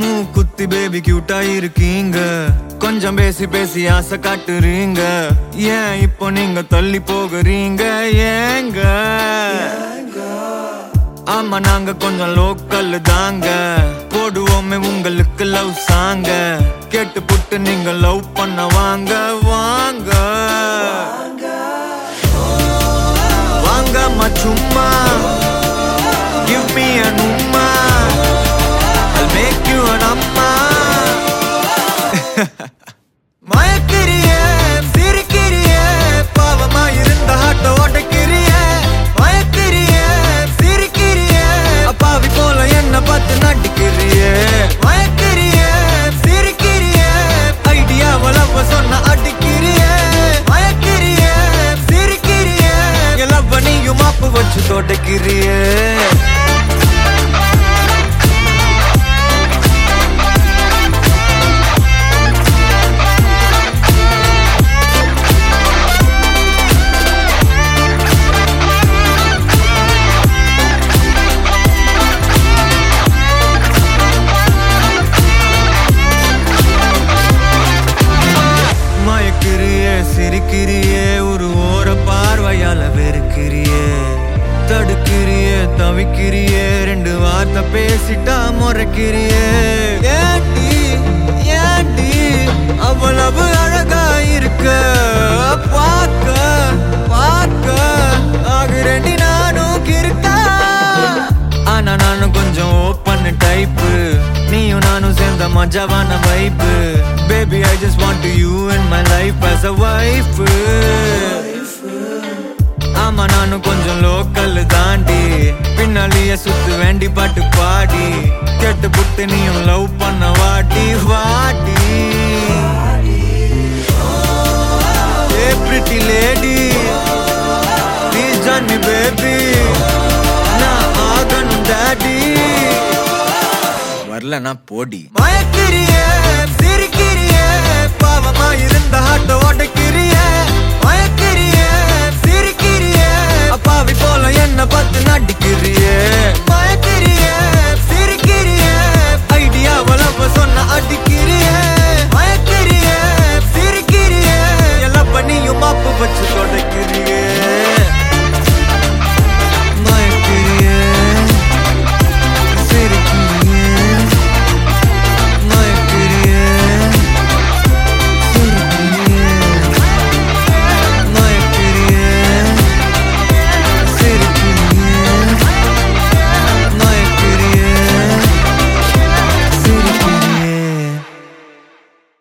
மூக்குத்தி பேபி கியூட்டா இருக்கீங்க கொஞ்சம் பேசி பேசி ஆசை காட்டுறீங்க. ஏன் இப்போ நீங்க தள்ளி போகிறீங்க? ஏங்க? ஆமா நாங்க கொஞ்சம் லோக்கல் தாங்க. போடுவோமே உங்களுக்கு லவ் சாங்க கேட்டு புட்டு நீங்க லவ் பண்ண வாங்க வாங்க. வாங்க சும்மா கிவ் மீ an நீயும் மாப்பு வச்சு தொடக்கிறியே மயக்கிறியே தவிக்கிறியே ரெண்டு வார்த்தை பேசிட்டா முறைக்கிறியே? ஏண்டி ஏண்டி அவ்வளவு அழகா இருக்க? பார்க்க பார்க்க ஆகுறேண்டி நானும் கிறுக்கா? ஆனா நானும் கொஞ்சம் ஓப்பன் டைப்பு நீயும் நானும் சேர்ந்த மஜாவான vibe baby I just want to you in my life as a wife நானும் கொஞ்சம் லோக்கல் தாண்டி. பின்னாலேயே சுத்து வேண்டி பாட்டு பாடி. கேட்டு புட்டு நீயும் லவ் பண்ண வாட்டி வாடி. Hey pretty lady please join me baby நான் ஆகணும் டாடி வரலனா போடி. மயக்கிறியே சிரிக்கிறியே பாவமா இருந்த ஹாட்ட உடைக்கிறியே